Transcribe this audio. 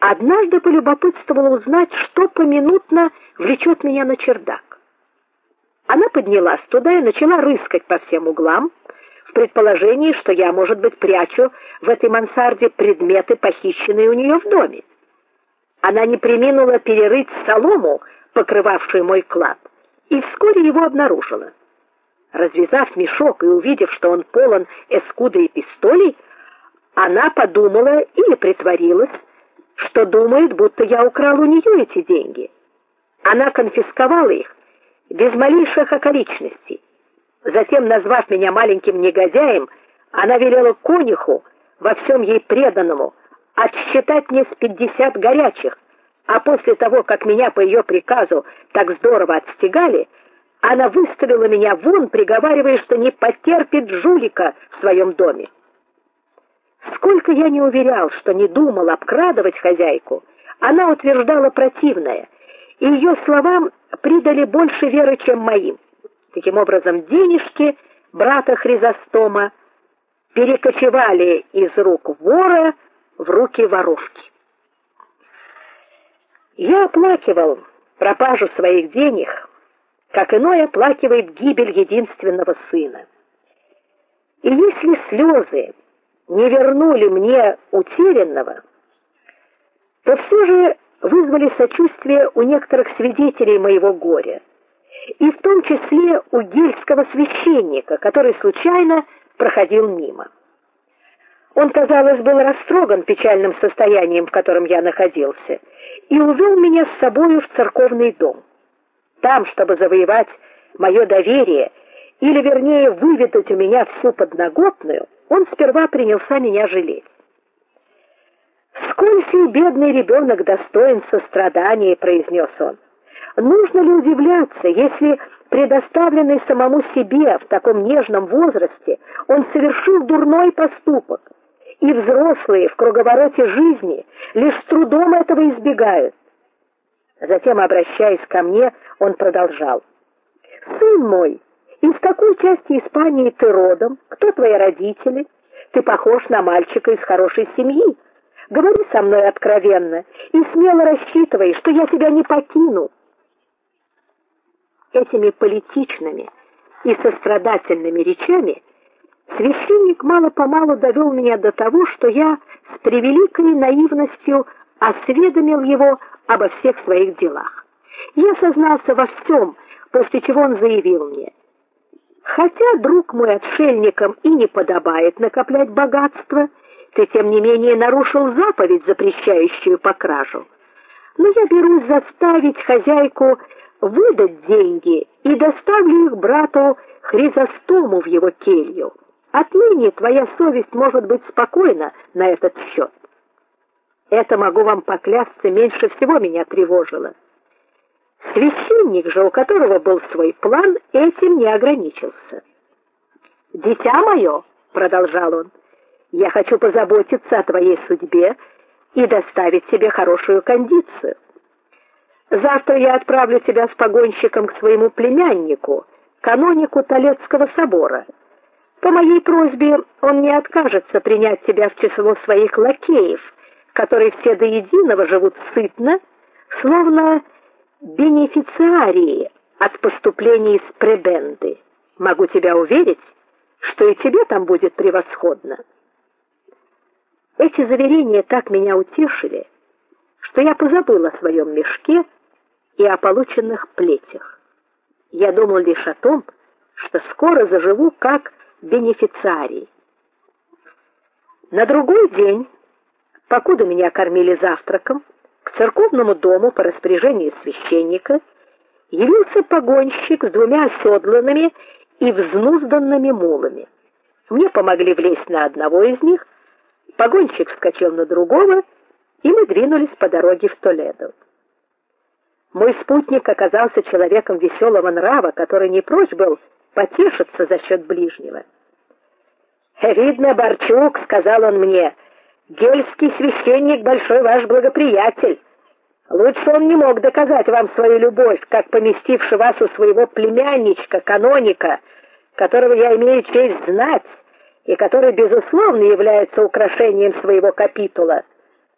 однажды полюбопытствовала узнать, что поминутно влечет меня на чердак. Она поднялась туда и начала рыскать по всем углам, в предположении, что я, может быть, прячу в этой мансарде предметы, похищенные у нее в доме. Она не преминула перерыть солому, покрывавшую мой клад, и вскоре его обнаружила. Развязав мешок и увидев, что он полон эскуда и пистолей, она подумала или притворилась, что думает, будто я украл у нее эти деньги. Она конфисковала их без малейших околичностей. Затем, назвав меня маленьким негодяем, она велела конюху во всем ей преданному отсчитать мне с пятьдесят горячих, а после того, как меня по ее приказу так здорово отстегали, она выставила меня вон, приговаривая, что не потерпит жулика в своем доме. Сколько я не уверял, что не думал обкрадывать хозяйку, она утверждала противное, и ее словам придали больше веры, чем моим. Таким образом, денежки брата Хризостома перекочевали из рук вора в руки воровки. Я оплакивал пропажу своих денег, как иной оплакивает гибель единственного сына. И если слезы не вернули мне утерянного, то все же вызвали сочувствие у некоторых свидетелей моего горя, и в том числе у гельского священника, который случайно проходил мимо. Он, казалось, был растроган печальным состоянием, в котором я находился, и увел меня с собою в церковный дом. Там, чтобы завоевать мое доверие, или вернее выведать у меня всю подноготную, он сперва принялся меня жалеть. Сколь сей бедный ребенок достоин сострадания, произнес он. Нужно ли удивляться, если предоставленный самому себе в таком нежном возрасте, он совершил дурной поступок? И взрослые в круговороте жизни лишь с трудом этого избегают. Затем, обращаясь ко мне, он продолжал: "Сын мой, из какой части Испании ты родом? Кто твои родители? Ты похож на мальчика из хорошей семьи. Говори со мной откровенно и смело рассчитывай, что я тебя не покину". Этими политичными и сострадательными речами священник мало-помалу довел меня до того, что я с превеликой наивностью осведомил его обо всех своих делах. Я сознался во всем, после чего он заявил мне: "Хотя, друг мой, отшельникам и не подобает накоплять богатство, ты тем не менее нарушил заповедь, запрещающую покражу. Но я берусь заставить хозяйку выдать деньги и доставлю их брату Хризостому в его келью. Отныне твоя совесть может быть спокойна на этот счет. Это могу вам поклясться, меньше всего меня тревожило. Священник же, у которого был свой план, этим не ограничился. "Дитя мое», — продолжал он, — "я хочу позаботиться о твоей судьбе и доставить тебе хорошую кондицию. Завтра я отправлю тебя с погонщиком к своему племяннику, канонику Толецкого собора. По моей просьбе он не откажется принять тебя в число своих лакеев, которые все до единого живут сытно, словно бенефициарии от поступлений из пребенды. Могу тебя уверить, что и тебе там будет превосходно. Эти заверения так меня утешили, что я позабыл о своем мешке и о полученных плетях. Я думал лишь о том, что скоро заживу как бенефициарий. На другой день Покуда меня кормили завтраком, к церковному дому по распоряжению священника явился погонщик с двумя оседланными и взнузданными мулами. Мне помогли влезть на одного из них, погонщик вскочил на другого, и мы двинулись по дороге в Толедо. Мой спутник оказался человеком веселого нрава, который не прочь был потешиться за счет ближнего. "Видно, Барчук", сказал он мне. Гельский священник большой ваш благоприятель. Лучше он не мог доказать вам свою любовь, как поместивший вас у своего племянничка, каноника, которого я имею честь знать и который безусловно является украшением своего капитула.